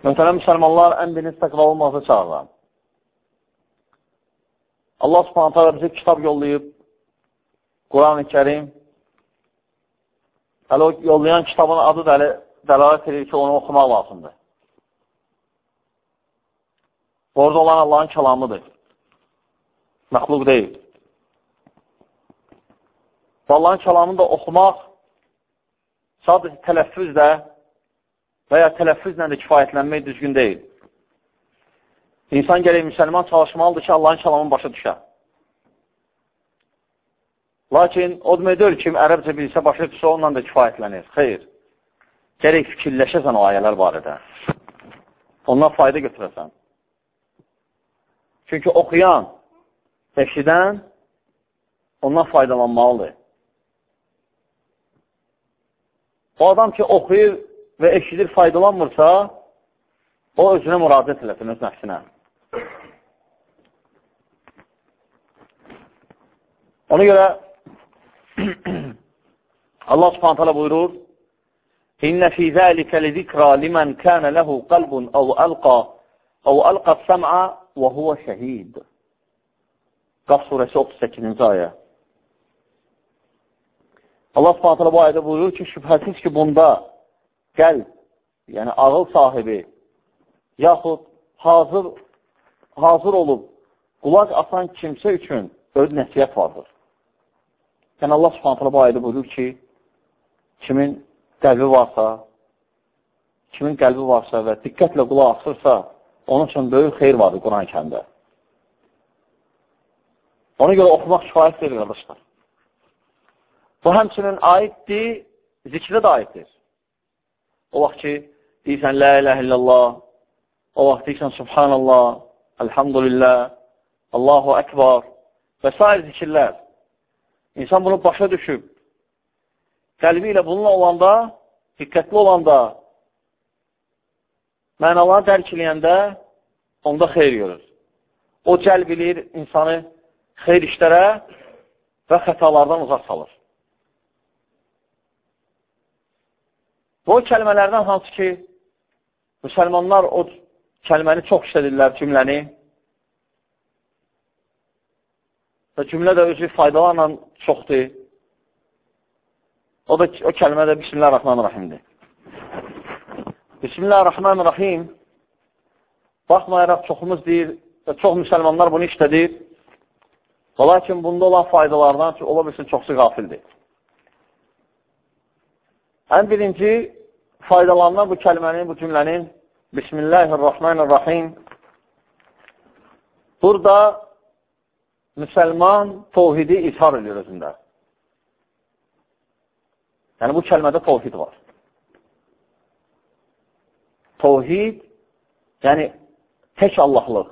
Möhtərəm müsəlmanlar, ən birinci təqva olmazı çağıran. Allah subhanətə alə bizə kitab yollayıb, Quran-ı kərim. Hələ o yollayan kitabın adı dəli, dəlalət edir ki, onu oxumaq lazımdır. Orada olan Allahın kəlamıdır. Məxluq deyil. Allahın kəlamını da oxumaq sadəcə tələffüzlə və ya tələffüzlə də kifayətlənmək düzgün deyil. İnsan gələk müsəlman çalışmalıdır ki, Allahın kəlamını başa düşə. Lakin o demək deyil ki, ərəbcə bilsə, başa düşsə, onunla da kifayətlənir. Xeyr. Gərək fikirləşəsən o ayələr barədə. Ondan fayda götürəsən. Çünki oxuyan, eşidən ondan faydalanmalıdır. O adam ki, oxuyur və eşidir, faydalanmırsa, o özünə müraciət eləsin, öz nəfsinə. Ona görə Allah subhanət hələ buyurur, İnnə fi zəlikə li zikrə limən kənə ləhu qalbun əv əlqa əv əlqa səm'a və huvə şəhid. Qaf surəsi 38-ci ayə. Allah subhanətələ bu ayədə buyurur ki, şübhəsiz ki, bunda qəlb, yəni ağıl sahibi, yaxud hazır, hazır olub qulaq asan kimsə üçün öz nəsiyyət vardır. Yəni Allah subhanətələ bu ayədə buyurur ki, kimin qəlbi varsa, kimin qəlbi varsa və diqqətlə qulaq asırsa, onun üçün böyük xeyr vardır Quran-ı kəndə. Ona görə oxumaq kifayət deyil, qardaşlar. Bu həmçinin aiddir, zikrə də aiddir. O vaxt ki, deyirsən, lə ilə illallah, o vaxt deyirsən, subhanallah, elhamdülillah, Allahu əkbar və s. zikirlər. İnsan bunu başa düşüb, qəlbi ilə bununla olanda, diqqətli olanda, mənalarını dərk eləyəndə, onda xeyr görür. O cəlb eləyir insanı xeyr işlərə və xətalardan uzaq salır. Və o kəlmələrdən hansı ki, müsəlmanlar o kəlməni çox işlədirlər, cümləni. Və cümlə də özü faydalarla çoxdur. O da o kəlmə də Bismillahirrahmanirrahimdir. Bismillahirrahmanirrahim baxmayaraq çoxumuz deyir və çox müsəlmanlar bunu işlədir. Və lakin bunda olan faydalardan ola bilsin çoxsu qafildir. Ən birinci faydalanan bu kəlmənin, bu cümlənin Bismillahirrahmanirrahim burada müsəlman tovhidi izhar edir özündə. Yəni, bu kəlmədə tovhid var. Tovhid, yəni tək Allahlıq.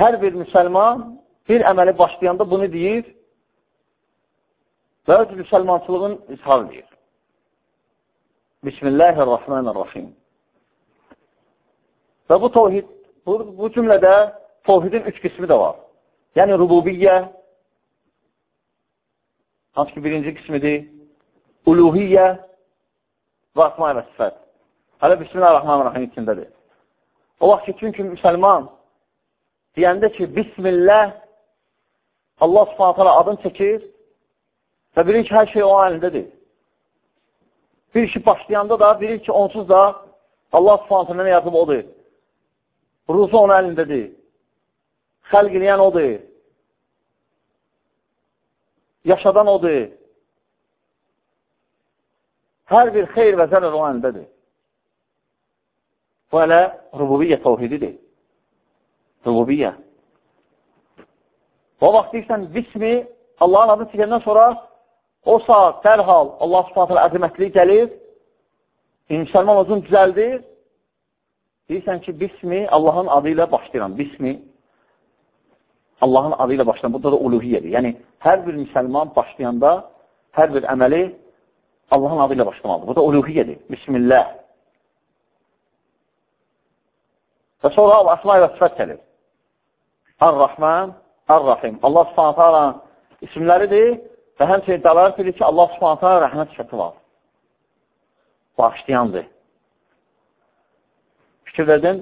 Hər bir müsəlman bir əməli başlayanda bunu deyir və öz müsəlmançılığın izhar edir. Bismillahirrahmanirrahim. Və bu tohid, bu, bu cümlədə tohidin üç qismi də var. Yəni, rububiyyə, hansı ki, birinci qismidir, uluhiyyə və asma və sifət. Hələ Bismillahirrahmanirrahim içindədir. O vaxt ki, çünki müsəlman deyəndə ki, Bismillah, Allah subhanətələ adını çəkir Və bilir ki, hər şey o əlindədir. Bir işi başlayanda da bilir ki, onsuz da Allah subhanətə nə yazıb odur. Ruzu onun əlindədir. Xəlq eləyən odur. Yaşadan odur. Hər bir xeyr və zərər o əlindədir. Bu elə rububiyyə təvhididir. Rububiyyə. O vaxt deyirsən, bismi Allahın adını çəkəndən sonra O saat dərhal Allah subhanətələ əzəmətliyi gəlir, müsəlman özün düzəldir, deyirsən ki, bismi Allahın adı ilə başlayıram. Bismi Allahın adı ilə başlayıram. Burada da uluhiyyədir. Yəni, hər bir müsəlman başlayanda hər bir əməli Allahın adı ilə başlamalıdır. Bu da uluhiyyədir. Bismillah. Və sonra əsma ilə sifət gəlir. Ar-Rahman, Ar-Rahim. Allah subhanətələ isimləridir Və həmçinin dəlalət edir ki, Allah subhanətə rəhmət şəti var. Bağışlayandır. fikir verdin,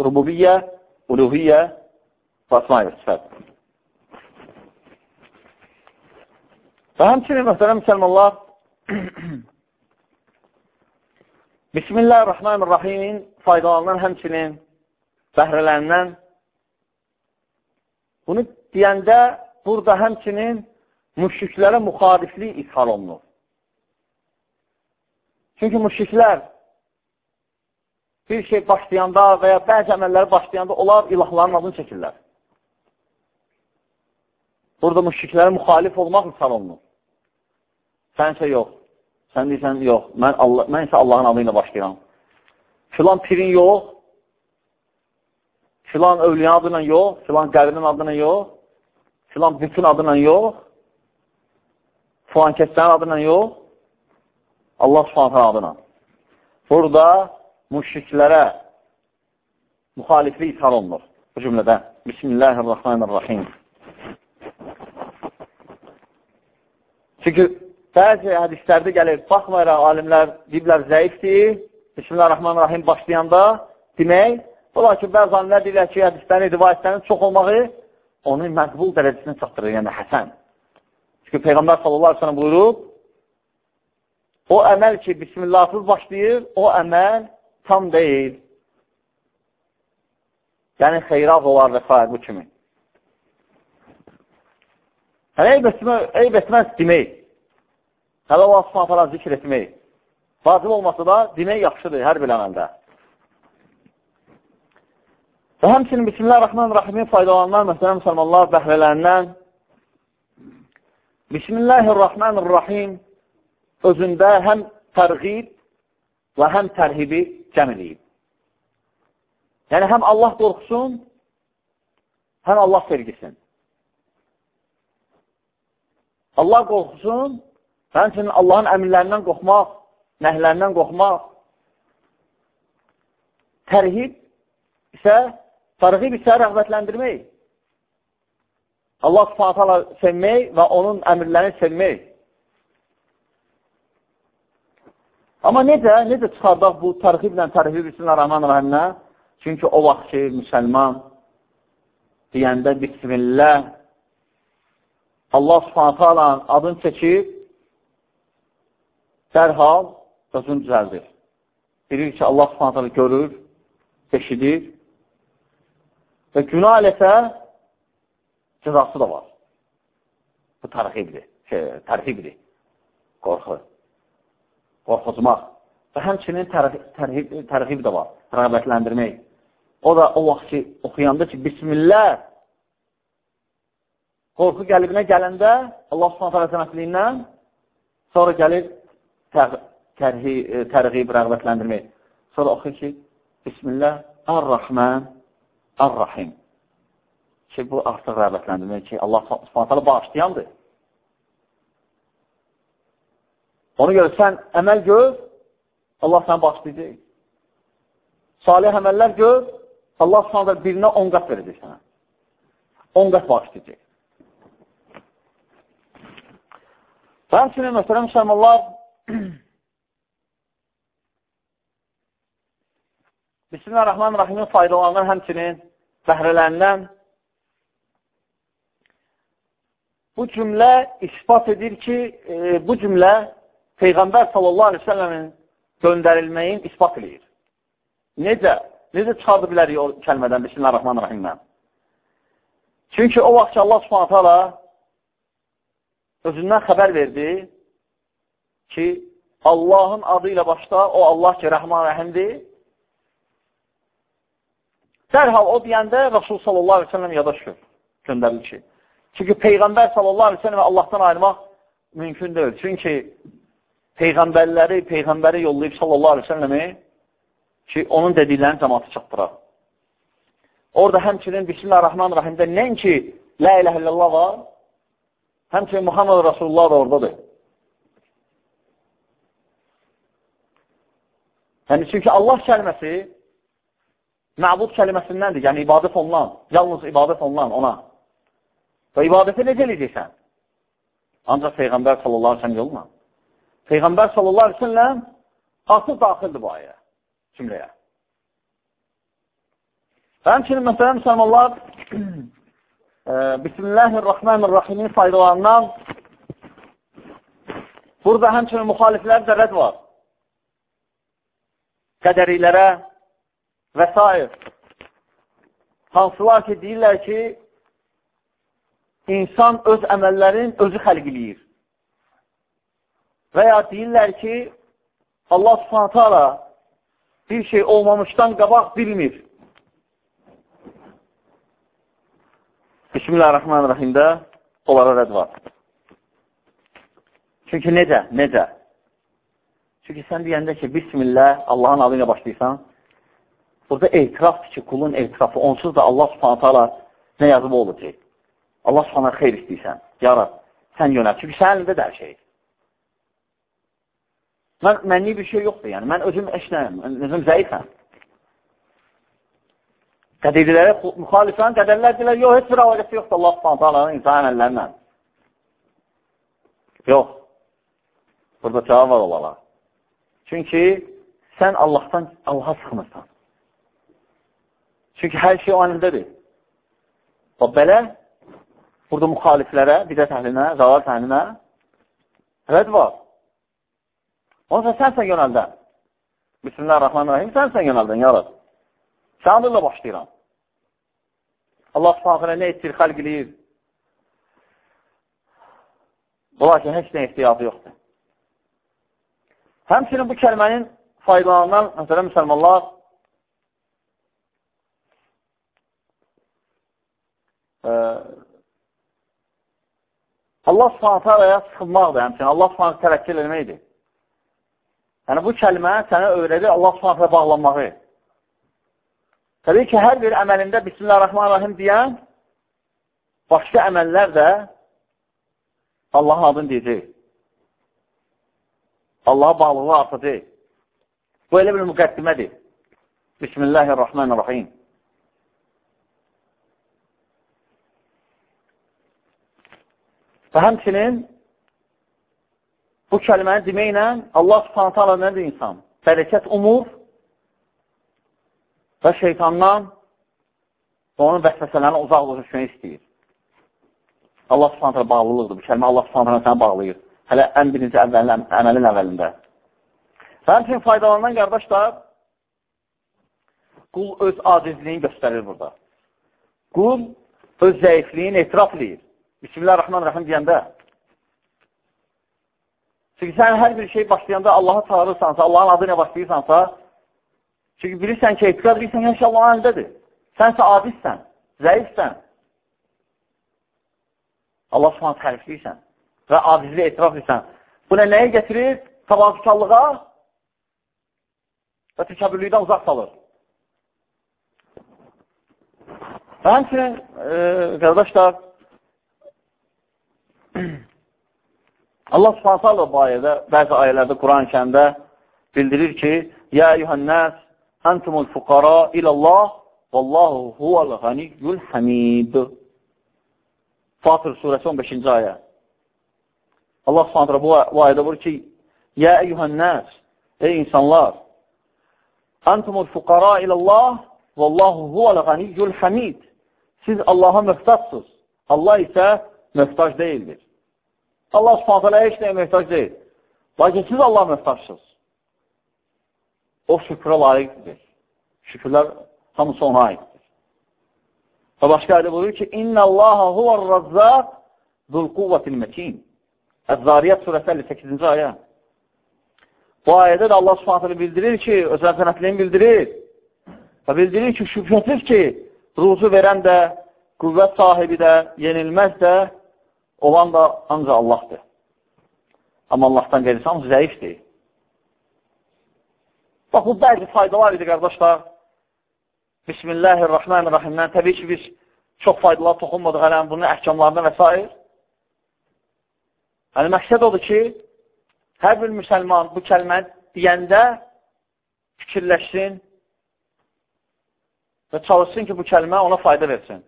rububiyyə, uluhiyyə əsma-i sifət. Və həmçinin, məsələn, müsəlmanlar, Bismillahirrahmanirrahimin faydalanan həmçinin bəhrələrindən bunu deyəndə burada həmçinin müşriklərə müxaliflik ishal olunur. Çünki müşriklər bir şey başlayanda və ya bəzi əməlləri başlayanda onlar ilahların adını çəkirlər. Burada müşriklərə müxalif olmaq misal olunur. Sən isə yox. Sən deyirsən, yox, mən, Allah, mən isə Allahın adı ilə başlayıram. Filan pirin yox, filan övliyan adına yox, filan qəbrin adına yox, filan bütün adına yox, filan kəslərin adına yox, Allah subhanətən adına. Burada müşriklərə müxaliflik ishar olunur bu cümlədə. Bismillahirrahmanirrahim. Çünki Bəzi hədislərdə gəlir, baxmayaraq alimlər deyiblər zəifdir, Bismillahirrahmanirrahim başlayanda demək, ola ki, bəzi alimlər deyirlər ki, hədislərin, rivayətlərin çox olmağı onu məqbul dərəcəsini çatdırır, yəni həsən. Çünki Peyğəmbər sallallahu aleyhi buyurub, o əməl ki, Bismillahsız başlayır, o əməl tam deyil. Yəni, xeyraq olar və s. bu kimi. Hələ eyb etməz demək. Hələ Allah subhanətələ zikr etmək. Vacib olmasa da demək yaxşıdır hər bir əməldə. Və həmçinin Bismillahirrahmanirrahimin faydalanan məsələn müsəlmanlar bəhrələrindən Bismillahirrahmanirrahim özündə həm tərğib və həm tərhibi cəm edib. Yəni, həm Allah qorxusun, həm Allah sevgisin. Allah qorxusun, Həmçinin Allahın əmirlərindən qorxmaq, nəhlərindən qorxmaq. Tərhib isə, tərhib isə rəğbətləndirmək. Allah subhanətələ sevmək və onun əmirlərini sevmək. Amma necə, necə çıxardaq bu tərhiblə, tərhib Bismillahirrahmanirrahimlə? Çünki o vaxt ki, müsəlman deyəndə Bismillah Allah subhanətələ adını çəkib dərhal özünü düzəldir. Bilir ki, Allah subhanətələ görür, eşidir və günah eləsə cəzası da var. Bu tərhibdir, şey, tərhibdir, qorxu, qorxuzmaq. Və həmçinin tərhib, tərhib də var, rəğbətləndirmək. O da o vaxt ki, oxuyanda ki, Bismillah, qorxu qəlbinə gələndə Allah subhanətələ sənətliyindən sonra gəlir tərğib, rəğbətləndirmək. Sonra oxuyur ki, Bismillah, Ar-Rahman, Ar-Rahim. Ki, bu artıq rəğbətləndirmək ki, Allah subhanətələ bağışlayandır. Onu görə sən əməl gör, Allah sənə bağışlayacaq. Salih əməllər gör, Allah subhanətələ birinə 10 qat verəcək sənə. 10 qat bağışlayacaq. Və həmçinin, məsələn, müsəlmanlar Bismillahirrahmanirrahimin faydalanır həmçinin bəhrələrindən bu cümlə ispat edir ki, e, bu cümlə Peyğəmbər sallallahu aleyhi ve sellemin göndərilməyin ispat edir. Necə? Necə çıxardı bilərik o kəlmədən Bismillahirrahmanirrahimdən? Çünki o vaxt ki, Allah subhanətə ala özündən xəbər verdi, ki, Allahın adı ilə başda, o Allah ki, Rəhman Rəhimdir. Dərhal o deyəndə Rasul sallallahu aleyhi ve sellem yada düşür, göndərilir ki. Çünki Peyğəmbər sallallahu aleyhi ve sellem Allahdan ayırmaq mümkün deyil. Çünki Peyğəmbərləri, Peyğəmbəri yollayıb sallallahu aleyhi ve sellemi ki, onun dediklərini cəmatı çatdırar. Orada həmçinin Bismillahirrahmanirrahimdə nəinki La ilahe illallah var, həmçinin Muhammed Rasulullah da oradadır. Yəni, çünki Allah kəlməsi məbud kəlməsindəndir, yəni ibadət olunan, yalnız ibadət olunan ona. Və ibadəti necə eləyəcəksən? Ancaq Peyğəmbər sallallahu aleyhi yoluna. Peyğəmbər sallallahu aleyhi ve sellem artıq daxildir bu ayə, cümləyə. Həmçinin, məsələn, müsəlmanlar e, Bismillahirrahmanirrahimin faydalarından burada həmçinin müxaliflər də rəd var. Qədərilərə və s. Hansılar ki, deyirlər ki, insan öz əməllərin özü xəlq eləyir. Və ya deyirlər ki, Allah subhanətə bir şey olmamışdan qabaq bilmir. Bismillahirrahmanirrahimdə onlara rəd var. Çünki necə? Necə? Çünki sən deyəndə ki, Bismillah, Allahın adı ilə başlayırsan, burada etirafdır ki, kulun etirafı, onsuz da Allah subhanətə ala nə yazıb olacaq? Allah subhanətə xeyr istəyirsən, yarab, sən yönət. Çünki sənin əlində də hər şey. Mən, mənlik bir şey yoxdur, yəni mən özüm eşnəyəm, özüm zəifəm. Qədirilərə müxalifən qədərlər deyilər, yox, heç bir əlaqəsi yoxdur Allah alanın insan əməllərlə. Yox. Burada cavab var olaraq. Çünki sən Allahdan Allaha sıxmırsan. Çünki hər şey o əlindədir. Və belə burada müxaliflərə, bidət əhlinə, zalar əhlinə rədd var. Onsa sənsən yönəldən. Bismillahirrahmanirrahim, sənsən yönəldən, yarad. Sən adıyla başlayıram. Allah subhanətlə nə etdir, xəlq eləyir. Lakin heç nə ehtiyatı yoxdur. Həmçinin bu kəlmənin faydalarından, məsələn, müsəlmanlar e, Allah subhanətə aləyə sıxılmaqdır həmçinin. Allah subhanətə tərəkkil eləməkdir. Yəni, bu kəlmə sənə öyrədir Allah subhanətə bağlanmağı. Təbii ki, hər bir əməlində Bismillahirrahmanirrahim deyən başqa əməllər də Allahın adını deyəcək. Allaha bağlılığı artacaq. Bu elə bir müqəddimədir. Bismillahirrahmanirrahim. Və həmçinin bu kəlməni deməklə Allah subhanətə Allah nədir insan? Bərəkət umur və şeytandan onun vəsvəsələrini uzaq düşmək istəyir. Allah subhanətlə bağlılıqdır. Bu kəlmə Allah subhanətlə səni bağlayır. Hələ ən birinci əvvəlin, əməlin əvvəlində. Və həmçin faydalanan qardaşlar, qul öz acizliyini göstərir burada. Qul öz zəifliyini etiraf edir. Bismillahirrahmanirrahim deyəndə. Çünki sən hər bir şey başlayanda Allahı çağırırsansa, Allahın adı ilə başlayırsansa, Çünki bilirsən ki, etiqad bilirsən, yəni ki, Allahın əlindədir. Sənsə adilsən, zəifsən. Allah subhanə tərifləyirsən və acizli etiraf edirsən. Bu nə, nəyə gətirir? Tavazükarlığa və təkəbürlükdən uzaq salır. Və həmçinin, e, qardaşlar, Allah subhanətə Allah bu ayədə, bəzi ayələrdə, Quran-ı kəndə bildirir ki, Yə eyyuhənnəs Entumul fukara ilallah vallahu huvel ganiyyul hamid. Fatır suresi 15. ayet. Allah subhanahu bu, bu ayette buyuruyor ki Ya eyyuhen nas Ey insanlar Entumul fukara ilallah vallahu huvel ganiyyul hamid. Siz Allah'a mühtaçsınız. Allah ise mühtaç değildir. Allah subhanahu hiç neye mühtaç değil. Lakin siz Allah'a mühtaçsınız. O şükrə layiqdir. Şükrlər hamısı ona aiddir. Və başqa ayda buyurur ki, İnnə Allaha huvər razzaq zul quvvətil məkin. Əz-Zariyyət surəsi 58-ci ayə. Bu ayədə də Allah subhanətlə bildirir ki, öz əzənətliyini bildirir. Və bildirir ki, şübhəsiz ki, ruzu verən də, qüvvət sahibi də, yenilməz də, olan da ancaq Allahdır. Amma Allahdan qeyri hamısı zəifdir. Bax, bu bəzi faydalar idi, qardaşlar. Bismillahirrahmanirrahimdən. Təbii ki, biz çox faydalar toxunmadıq hələm bunun əhkamlarına və s. Yəni, məqsəd odur ki, hər bir müsəlman bu kəlməni deyəndə fikirləşsin və çalışsın ki, bu kəlmə ona fayda versin.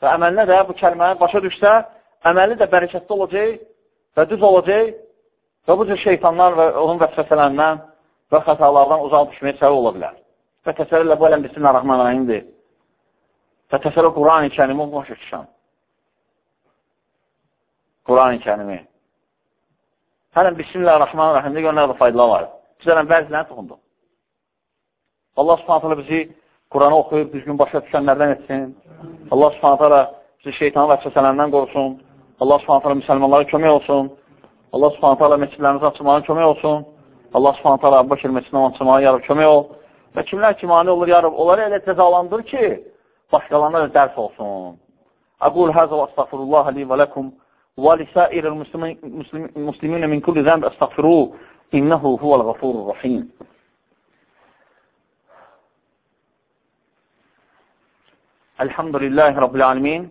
Və əməlinə də bu kəlməni başa düşsə, əməli də bərəkətli olacaq və düz olacaq və bu cür şeytanlar və onun vəsvəsələrindən və xətalardan uzaq düşməyə səbəb ola bilər. Və təsəvvürlə bu ələm Bismillahirrahmanirrahimdir. və təsələ Quran-ı kərimi başa düşən. Quran-ı kərimi. Hələn Bismillahirrahmanirrahimdə görünlər də faydalar var. Bizlərən bəzilərini toxunduq. Allah subhanətələ bizi Quranı oxuyub, düzgün başa düşənlərdən etsin. Allah subhanətələ bizi şeytanın vəsvəsələrindən qorusun. Allah subhanətələ müsəlmanlara kömək olsun. Allah subhanətələ məscidlərimizi açmağa kömək olsun. Allah subhanətələ Əbbəkir məscidini açmağa yarab kömək ol. Və kimlər ki, mani olur yarab, onları elə cəzalandır ki, başqalarına da dərs olsun. Əqul həzə və əstəğfirullah li və ləkum və lisəiril müsliminə min kulli zəmb əstəğfiru innəhu huvəl ғafurur rəhim. Elhamdülillahi Rabbil alemin.